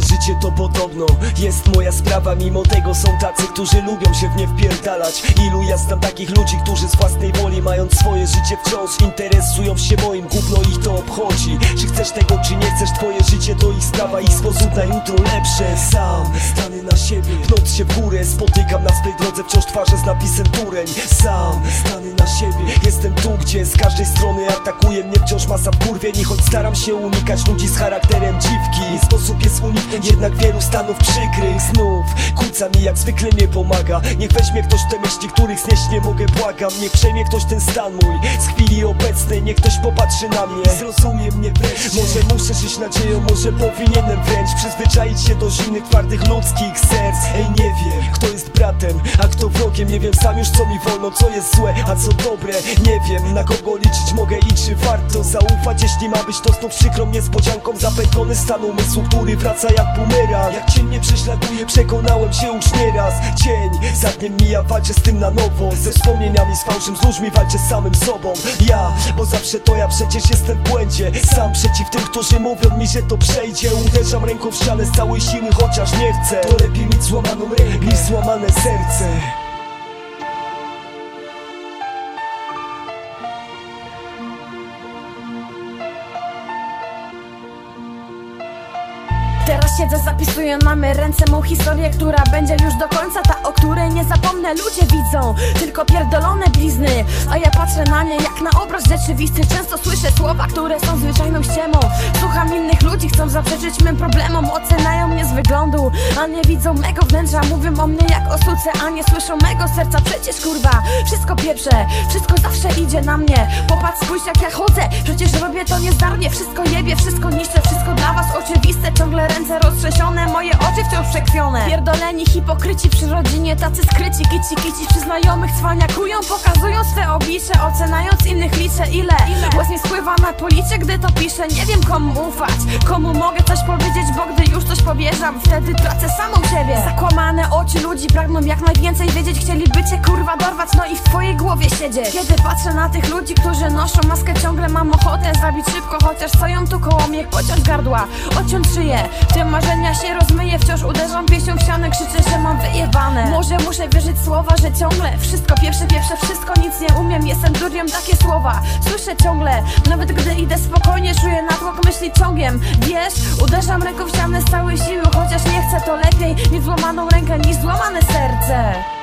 życie to podobno. Jest moja sprawa Mimo tego są tacy którzy lubią się w nie wpierdalać. Ilu ja znam takich ludzi, którzy z własnej woli Mając swoje życie wciąż interesują się moim. Gówno ich to obchodzi. Czy chcesz tego, czy nie chcesz, twoje życie to ich sprawa. Ich sposób na jutro lepsze. Sam stanę na siebie, pnąc się w górę. Spotykam na swej drodze wciąż twarze z napisem Tureń. Sam stanę na siebie, jestem tu, gdzie z każdej strony atakuje mnie wciąż masa wkurwień I choć staram się unikać ludzi z charakterem dziwki. Sposób jest uniknąć jednak wielu stanów przykrych. Znów mi jak zwykle nie pomaga. Niech weźmie ktoś te myśli, których znieść nie mogę, błagam. Niech przejmie ktoś ten stan mój. Z chwili obecnej Niech ktoś popatrzy na mnie, zrozumie mnie wreszcie Może muszę żyć nadzieją, może powinienem wręcz. Przyzwyczaić się do zimnych, twardych ludzkich serc. Ej nie wiem, kto jest bratem, a kto wrogiem Nie wiem sam już co mi wolno, co jest złe, a co dobre. Nie wiem na kogo liczyć mogę i czy warto zaufać Jeśli ma być to znów przykrą niespodzianką Zapętlony stan umysłu, który wraca jak bumerang. Jak cień mnie prześladuje, przekonałem się już nieraz. Cień za dniem mija, walczę z tym na nowo. Ze wspomnieniami z fałszem, z ludźmi walczę z samym sobą. Ja, bo zawsze to ja przecież jestem w błędzie. Sam przeciw tym, którzy mówią mi, że to przejdzie. Uderzam ręką w ścianę z całej siły, chociaż nie chcę. To lepiej mieć złamaną rękę niż złamane serce. Teraz siedzę, zapisuję na me ręce mą historię, która będzie już do końca. Ta, o której nie zapomnę, ludzie widzą Tylko pierdolone blizny. A ja patrzę na nie jak na obraz rzeczywisty. Często słyszę słowa, które są zwyczajną innych ludzi, chcą zaprzeczyć mym problemom Oceniają mnie z wyglądu, a nie widzą mego wnętrza. Mówią o mnie jak o suce, a nie słyszą mego serca. Przecież kurwa, wszystko pierwsze, wszystko zawsze idzie na mnie. Popatrz, spójrz jak ja chodzę, przecież robię to niezdarnie. Wszystko jebie, wszystko niszczę, wszystko dla was oczywiste. Ciągle ręce roztrzęsione, moje oczy wciąż przekrwione. Pierdoleni hipokryci przy rodzinie, tacy skryci Kici kici przy znajomych cwaniakują Pokazują swe oblicze, oceniając innych liczę Ile? Łez mi spływa na policie, gdy to piszę Nie wiem komu ufać, komu mogę coś powiedzieć Bo gdy już coś powierzam, wtedy tracę samą siebie. Zakłamane oczy ludzi pragną jak najwięcej wiedzieć Chcieliby cię kurwa dorwać, no i w twojej głowie siedzieć. Kiedy patrzę na tych ludzi, którzy noszą maskę Ciągle mam ochotę zrobić szybko, chociaż stoją tu koło mnie Pociąć gardła, odciąć szyję. Tym marzenia się rozmyję, Może muszę wierzyć słowa, że ciągle Wszystko pierwsze, pierwsze, wszystko, nic nie umiem. Jestem duriem, takie słowa Słyszę ciągle, nawet gdy idę spokojnie Czuję natłok myśli ciągiem. Wiesz, uderzam ręką w ścianę z całej siły Chociaż nie chcę, to lepiej mieć złamaną rękę niż złamane serce